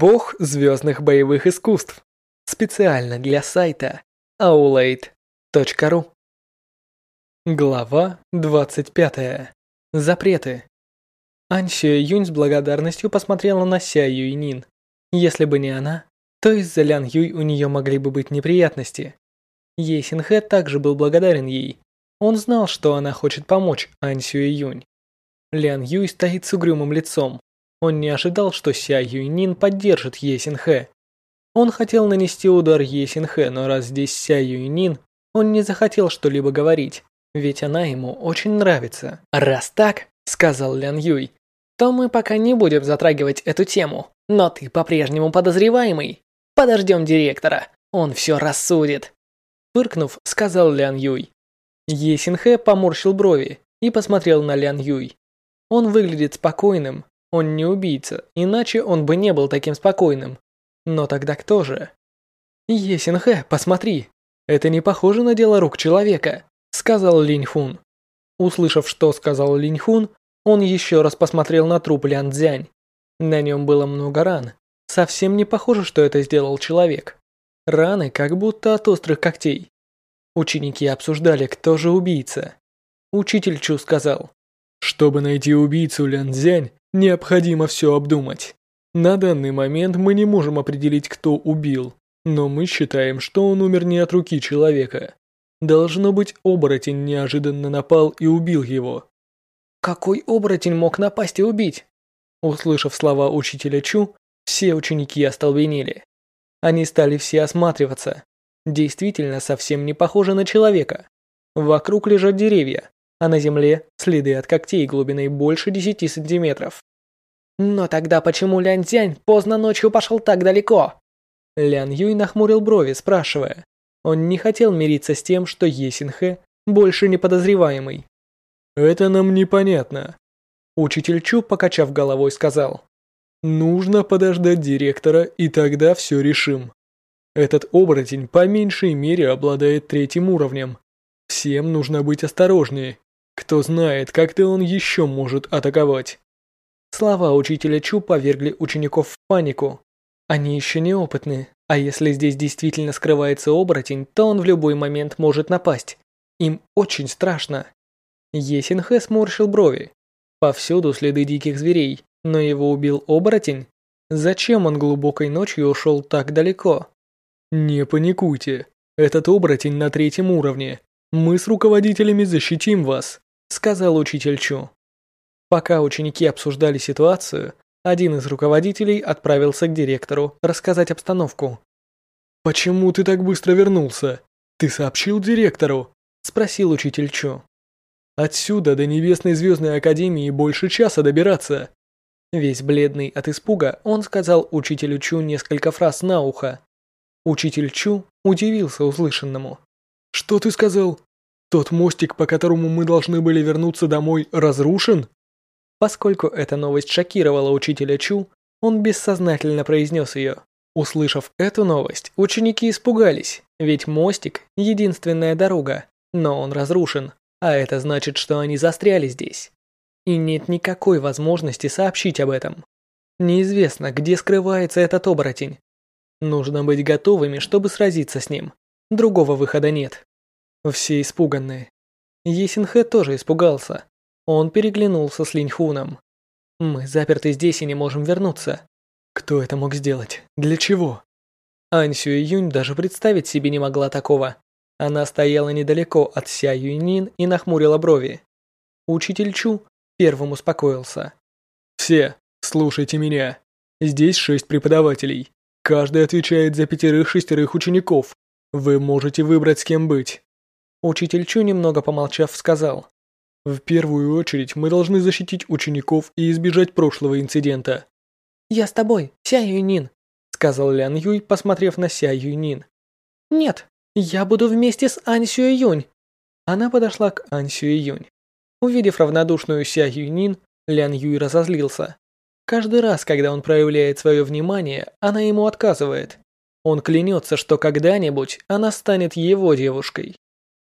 Бог звездных боевых искусств. Специально для сайта aulade.ru Глава 25. Запреты. Ань Юнь с благодарностью посмотрела на Ся Юйнин. Если бы не она, то из-за Лян Юй у нее могли бы быть неприятности. Е Синхэ также был благодарен ей. Он знал, что она хочет помочь Ань Юнь. Лян Юй стоит с угрюмым лицом. Он не ожидал, что Ся Юйнин поддержит Е Синхэ. Он хотел нанести удар Е Синхэ, но раз здесь Ся Юйнин, он не захотел что-либо говорить, ведь она ему очень нравится. «Раз так», — сказал Лян Юй, — «то мы пока не будем затрагивать эту тему, но ты по-прежнему подозреваемый. Подождем директора, он все рассудит». Фыркнув, сказал Лян Юй. Е Синхэ поморщил брови и посмотрел на Лян Юй. Он выглядит спокойным, он не убийца, иначе он бы не был таким спокойным. Но тогда кто же? Есинхэ, посмотри. Это не похоже на дело рук человека, сказал Линь Хун. Услышав, что сказал Линь Хун, он еще раз посмотрел на труп Лян Цзянь. На нем было много ран. Совсем не похоже, что это сделал человек. Раны как будто от острых когтей. Ученики обсуждали, кто же убийца. Учитель Чу сказал, «Чтобы найти убийцу Лян Цзянь, Необходимо все обдумать. На данный момент мы не можем определить, кто убил, но мы считаем, что он умер не от руки человека. Должно быть, оборотень неожиданно напал и убил его. Какой оборотень мог напасть и убить? Услышав слова учителя Чу, все ученики остолбенели. Они стали все осматриваться. Действительно, совсем не похоже на человека. Вокруг лежат деревья, а на земле следы от когтей глубиной больше 10 сантиметров. Но тогда почему Лян Цзянь поздно ночью пошел так далеко? Лян Юй нахмурил брови, спрашивая. Он не хотел мириться с тем, что Есинхэ больше не подозреваемый. «Это нам непонятно», — учитель Чу, покачав головой, сказал. «Нужно подождать директора, и тогда все решим. Этот оборотень по меньшей мере обладает третьим уровнем. Всем нужно быть осторожнее кто знает, как-то он еще может атаковать. Слова учителя Чу повергли учеников в панику. Они еще неопытны, а если здесь действительно скрывается оборотень, то он в любой момент может напасть. Им очень страшно. Есинхэ сморщил брови. Повсюду следы диких зверей, но его убил оборотень? Зачем он глубокой ночью ушел так далеко? Не паникуйте. Этот оборотень на третьем уровне. Мы с руководителями защитим вас сказал учитель Чу. Пока ученики обсуждали ситуацию, один из руководителей отправился к директору рассказать обстановку. «Почему ты так быстро вернулся? Ты сообщил директору?» – спросил учитель Чу. «Отсюда до Небесной Звездной Академии больше часа добираться». Весь бледный от испуга, он сказал учителю Чу несколько фраз на ухо. Учитель Чу удивился услышанному. «Что ты сказал?» Тот мостик, по которому мы должны были вернуться домой, разрушен? Поскольку эта новость шокировала учителя Чу, он бессознательно произнес ее. Услышав эту новость, ученики испугались, ведь мостик – единственная дорога, но он разрушен, а это значит, что они застряли здесь. И нет никакой возможности сообщить об этом. Неизвестно, где скрывается этот оборотень. Нужно быть готовыми, чтобы сразиться с ним. Другого выхода нет. Все испуганные. Есинхэ тоже испугался. Он переглянулся с Линьхуном. «Мы заперты здесь и не можем вернуться». Кто это мог сделать? Для чего? Ань Юнь даже представить себе не могла такого. Она стояла недалеко от Ся Юнин и нахмурила брови. Учитель Чу первым успокоился. «Все, слушайте меня. Здесь шесть преподавателей. Каждый отвечает за пятерых-шестерых учеников. Вы можете выбрать, с кем быть. Учитель Чу, немного помолчав, сказал. «В первую очередь мы должны защитить учеников и избежать прошлого инцидента». «Я с тобой, Ся Юнин», — сказал Лян Юй, посмотрев на Ся Юнин. «Нет, я буду вместе с Ань Сюэ Юнь». Она подошла к Ань Сюэ Юнь. Увидев равнодушную Ся Юнин, Лян Юй разозлился. Каждый раз, когда он проявляет свое внимание, она ему отказывает. Он клянется, что когда-нибудь она станет его девушкой.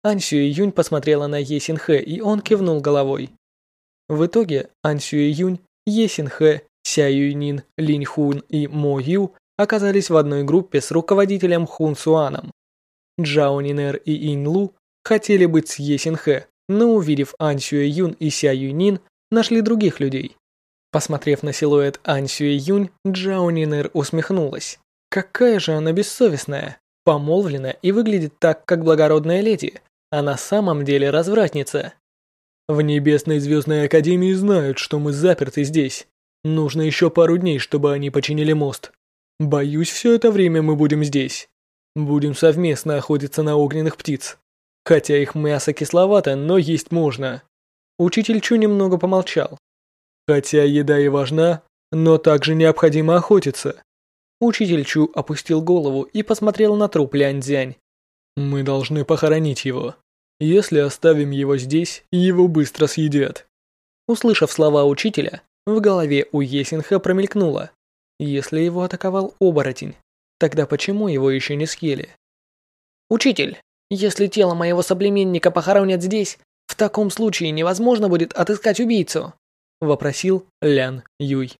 Ань Юнь посмотрела на Е Синхэ, и он кивнул головой. В итоге Ань Юнь, Е Синхэ, Ся и Мо Ю оказались в одной группе с руководителем Хун Суаном. Джао Нинер и Инь Лу хотели быть с Е Синхэ, но увидев Ань Сюэ Юн и Ся Юйнин, нашли других людей. Посмотрев на силуэт Ань Сюэ Юнь, Джао Нинер усмехнулась. Какая же она бессовестная, помолвлена и выглядит так, как благородная леди, а на самом деле развратница. В Небесной Звездной Академии знают, что мы заперты здесь. Нужно еще пару дней, чтобы они починили мост. Боюсь, все это время мы будем здесь. Будем совместно охотиться на огненных птиц. Хотя их мясо кисловато, но есть можно. Учитель Чу немного помолчал. Хотя еда и важна, но также необходимо охотиться. Учитель Чу опустил голову и посмотрел на труп Лянь Цзянь. Мы должны похоронить его. Если оставим его здесь, его быстро съедят. Услышав слова учителя, в голове у Есинха промелькнуло. Если его атаковал оборотень, тогда почему его еще не съели? Учитель, если тело моего соплеменника похоронят здесь, в таком случае невозможно будет отыскать убийцу, вопросил Лян Юй.